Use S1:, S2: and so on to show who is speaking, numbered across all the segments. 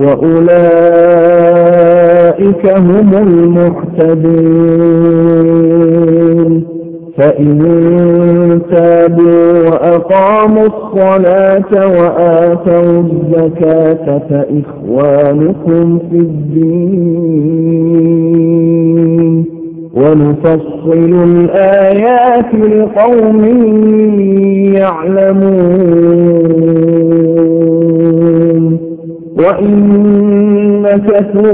S1: وأولئك هم المحتدون فإن تابوا وأقاموا الصلاة وآتوا الزكاة فإخوانكم في الدين. ونفصل الآيات لقوم يعلمون. وإن نكثوا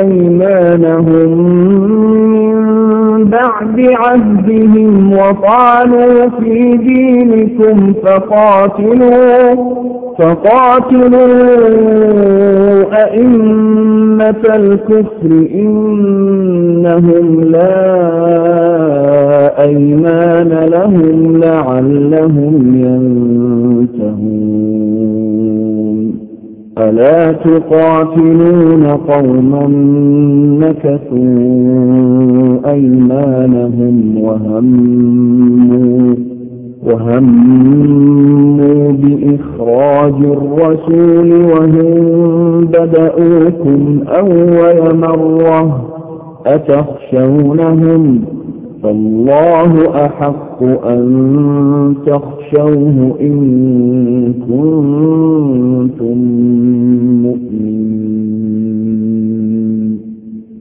S1: أيمانهم من بعد عهدهم وطعنوا في دينكم فقاتلوا فقاتلوا كلمة الكفر إنهم لا أيمان لهم لعلهم ينتهون ألا تقاتلون قوما نكثوا أيمانهم وهموا وهموا بإخراج الرسول وهم بدأوكم أول مرة أتخشونهم فالله أحق أن تخشوه إن كنتم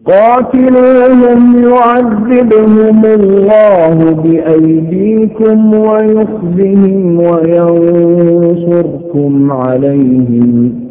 S1: قاتلوهم يعذبهم الله بأيديكم ويخزهم وينصركم عليهم.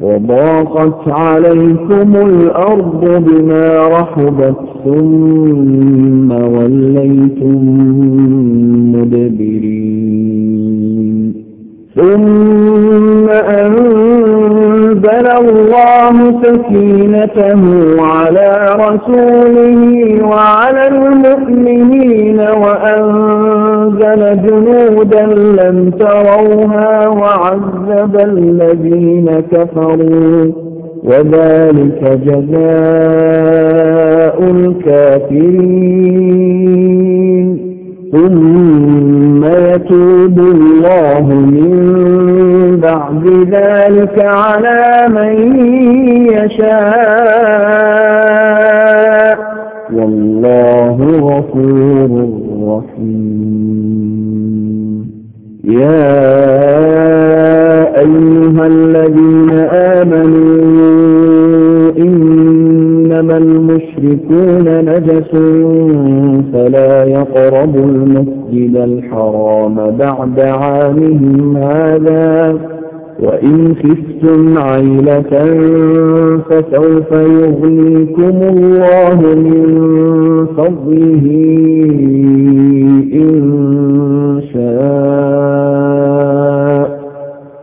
S1: وضاقت عليكم الأرض بما رحبت ثم وليتم مدبرين. ثم أنزل الله سكينته على رسوله كفروا وذلك جزاء الكافرين. خفتم عيلة فسوف يغنيكم الله من فضله إن شاء.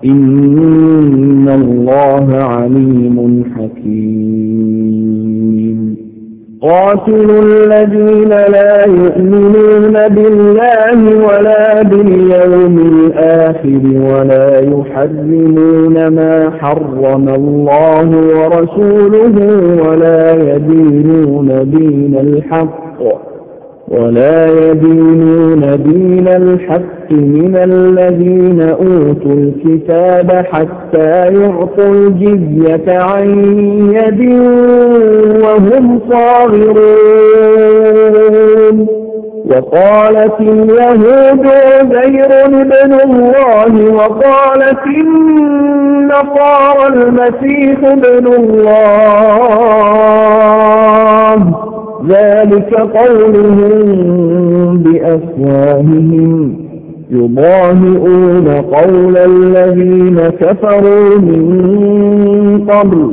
S1: إن الله عليم حكيم. قاتلوا الكتاب حتى يعطوا الجزية عن يد وهم صاغرون وقالت اليهود عزير ابن الله وقالت النصارى المسيح ابن الله ذلك قولهم بأفواههم يضاهئون قول الذين كفروا من قبل.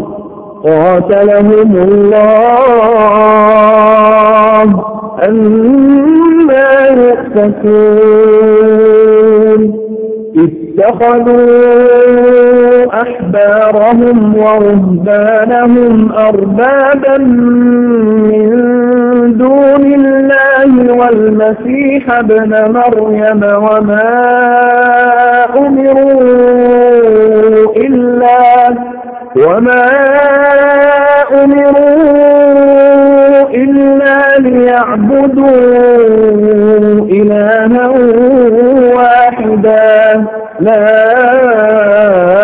S1: قاتلهم الله. أما يؤفكون. اتخذوا أحبارهم ورهبانهم أربابا من دون الله والمسيح ابن مريم وما أمروا إلا وما أمروا إلا ليعبدوا إلها واحدا. لا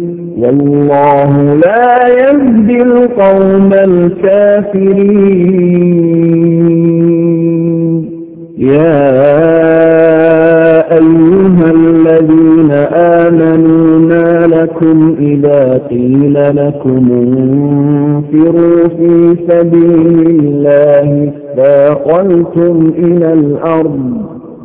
S1: والله لا يهدي القوم الكافرين. يا أيها الذين آمنوا ما لكم إذا قيل لكم انفروا في سبيل الله استاقلتم إلى الأرض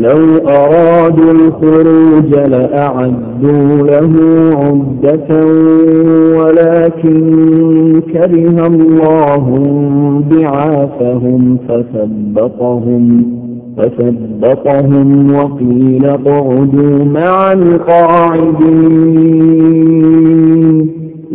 S1: ولو أرادوا الخروج لأعدوا له عدة ولكن كره الله بعافهم فثبطهم فثبطهم وقيل اقعدوا مع القاعدين.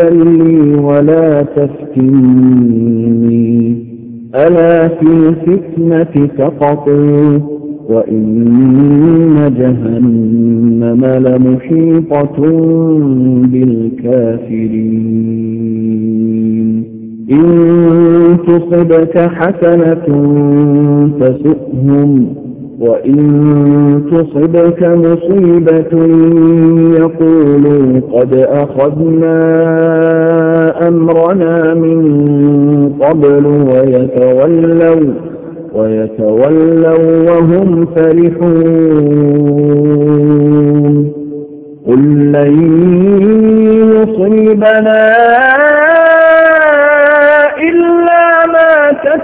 S1: لي ولا تفتني. ألا في الفتنة سقطوا وإن جهنم لمحيطة بالكافرين. إن تصبك حسنة تسؤهم وإن تصبك مصيبة يقولوا قد أخذنا أمرنا من قبل ويتولوا ويتولوا وهم فرحون قل لن يصيبنا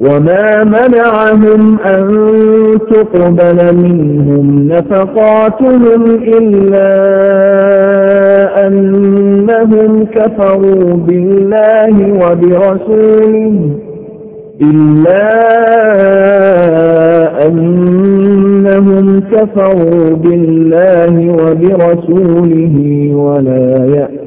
S1: وما منعهم أن تقبل منهم نفقاتهم إلا أنهم كفروا بالله وبرسوله إلا أنهم كفروا بالله وبرسوله ولا يأتون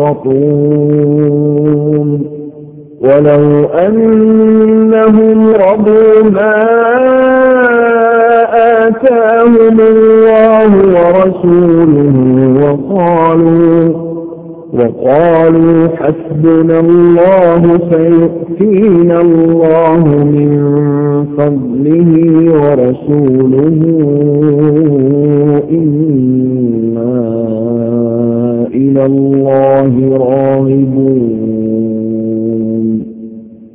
S1: يسخطون ولو أنهم رضوا ما آتاهم الله ورسوله وقالوا وقالوا حسبنا الله سيؤتينا الله من فضله ورسوله إنا إلى الله راغبون.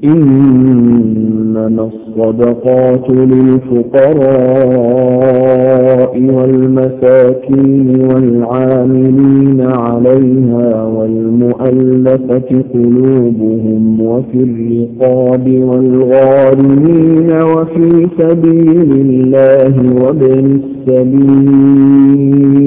S1: إنما الصدقات للفقراء والمساكين والعاملين عليها والمؤلفة قلوبهم وفي الرقاب والغارمين وفي سبيل الله وابن السبيل.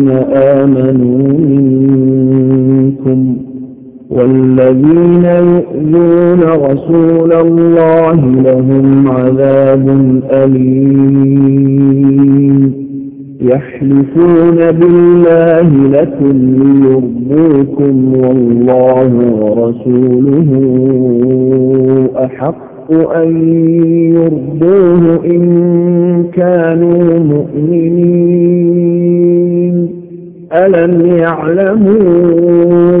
S1: والذين يؤذون رسول الله لهم عذاب أليم. يحلفون بالله لكم ليرضوكم والله ورسوله أحق أن يرضوه إن كانوا مؤمنين. ألم يعلموا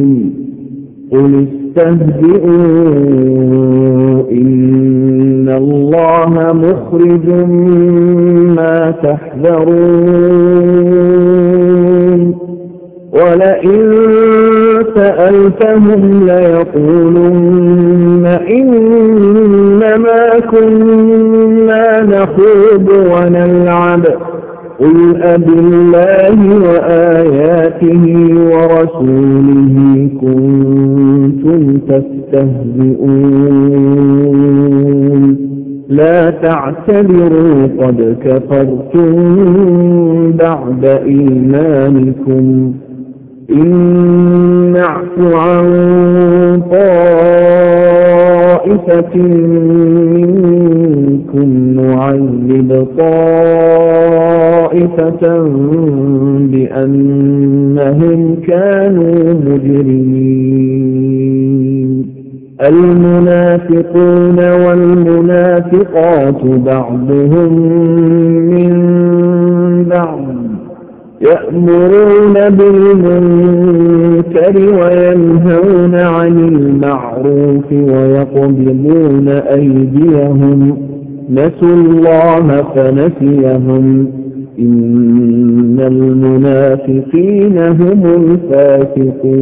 S1: قل استهزئوا إن الله مخرج ما تحذرون ولئن سألتهم ليقولن إنما كنا نخوض ونلعب قل أب الله وآياته ورسوله كنتم تستهزئون. لا تعتبروا قد كفرتم بعد إيمانكم. إن نعف عن طائفة منكم نعذب طائفة المنافقون والمنافقات بعضهم من بعض يأمرون بالمنكر وينهون عن المعروف ويقبضون أيديهم. نسوا الله فنسيهم. إن المنافقين هم الفاسقون.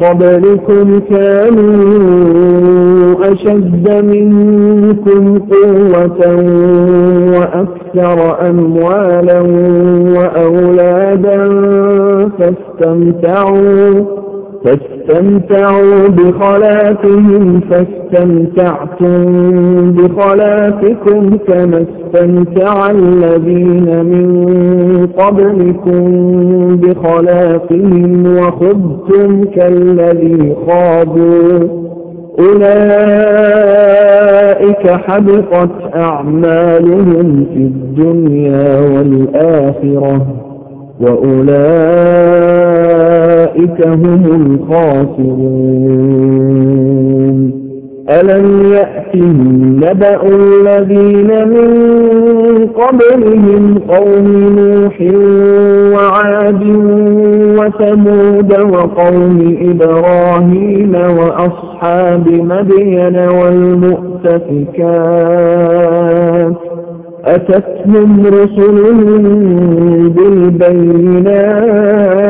S1: قبلكم كانوا أشد منكم قوة وأكثر أموالا وأولادا فاستمتعوا فاستمتعوا بخلافهم فاستمتعتم بخلافكم كما استمتع الذين من قبلكم بخلافهم وخذتم كالذي خاضوا. أولئك حبطت أعمالهم في الدنيا والآخرة وأولئك هم الخاسرون. ألم يأتهم نبأ الذين من قبلهم قوم نوح وعاد وثمود وقوم إبراهيم وأصحاب مدين والمؤتفكات؟ أتتهم رسلهم بالبينات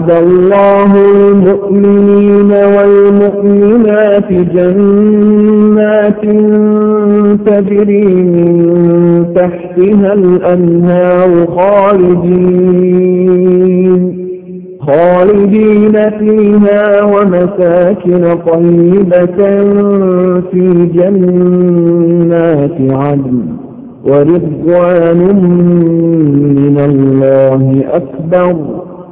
S1: وعد الله المؤمنين والمؤمنات جنات تجري من تحتها الأنهار خالدين خالدين فيها ومساكن طيبة في جنات عدن ورضوان من الله أكبر.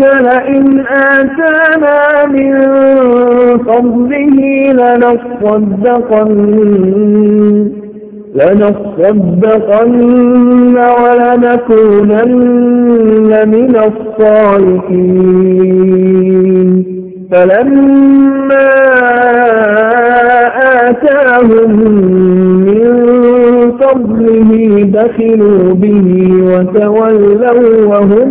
S1: لئن آتانا من فضله لنصدقن لنصدقن ولنكونن من الصالحين. فلما آتاهم من فضله بخلوا به وتولوا وهم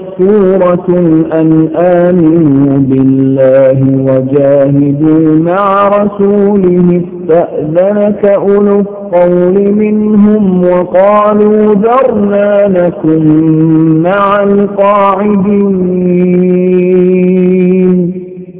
S1: سورة أن آمنوا بالله وجاهدوا مع رسوله استأذنك أولو القول منهم وقالوا ذرنا لكم مع القاعدين.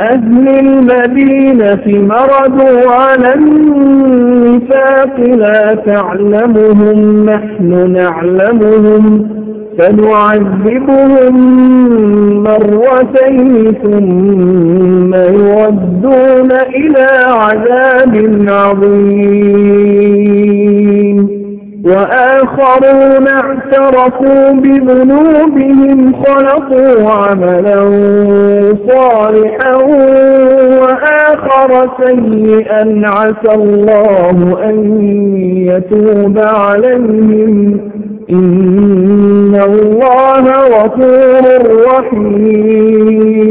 S1: أهل المدينة مردوا على النفاق لا تعلمهم نحن نعلمهم سنعذبهم مرتين ثم يردون إلى عذاب عظيم. وآخرون اعترفوا بذنوبهم خلقوا عملا صالحا وآخر سيئا عسى الله أن يتوب عليهم. إن الله غفور رحيم.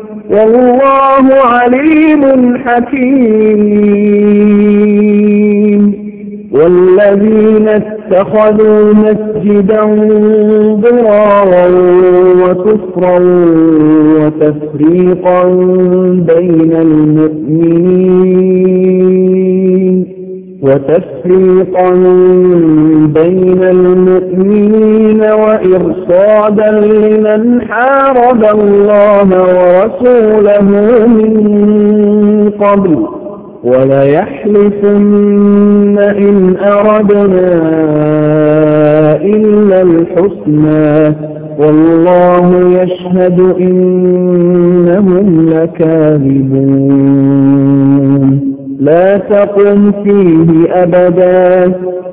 S1: والله عليم حكيم. والذين اتخذوا مسجدا ضرارا وكفرا وتفريقا بين المؤمنين وتفريقا بين المؤمنين وإرصادا لمن حارب الله ورسوله من قبل وليحلفن إن أردنا إلا الحسنى والله يشهد إنهم لكاذبون. لا تقم فيه أبدا.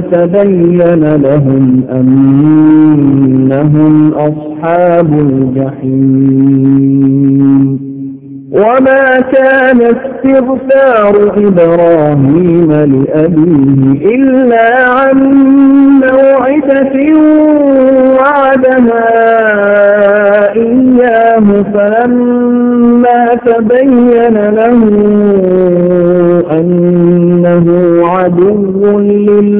S1: ما تبين لهم أنهم أصحاب الجحيم. وما كان استغفار إبراهيم لأبيه إلا عن موعدة وعدها إياه فلما تبين له أنه عدو لله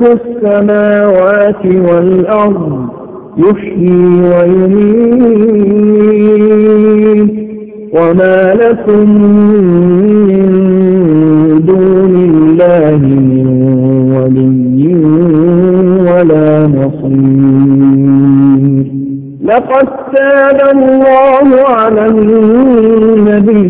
S1: ملك السماوات والأرض يحيي ويميت. وما لكم من دون الله من ولي ولا نصير. لقد تاب الله على النبي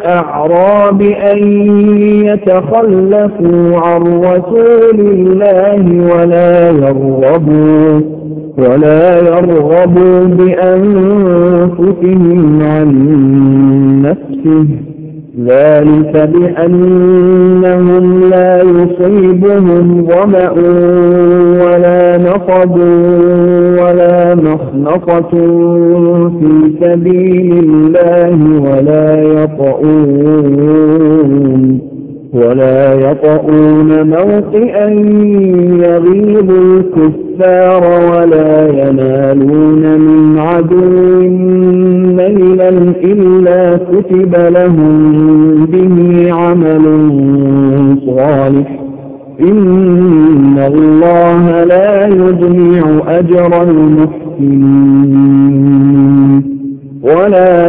S1: الأعراب أن يتخلفوا عن رسول الله ولا يرغبوا ولا يرغبوا بأنفسهم عن نفسه. ذلك بأنهم لا يصيبهم ظمأ ولا نصب ولا مخنصة في سبيل الله ولا يطؤون ولا يطؤون موطئا يغيظ الكفار ولا ينالون من عدو نيلا إلا كتب لهم به عمل صالح. إن الله لا يضيع أجر المحسنين. ولا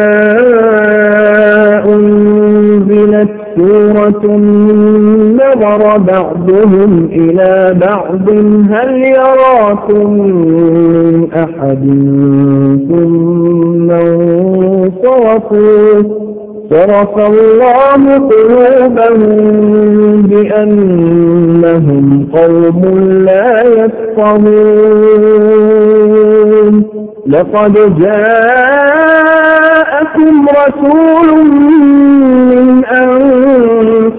S1: بعضهم إلى بعض هل يراكم من أحد؟ ثم انصرفوا. صرف الله قلوبهم بأنهم قوم لا يفقهون. لقد جاءكم رسول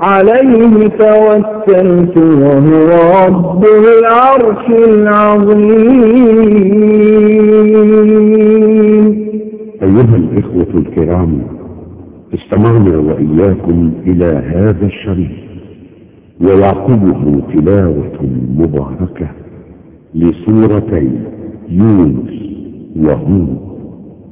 S1: عليه توكلت وهو رب العرش العظيم.
S2: أيها الإخوة الكرام استمعنا وإياكم إلى هذا الشريف ويعقبه تلاوة مباركة لسورتي يونس وهود.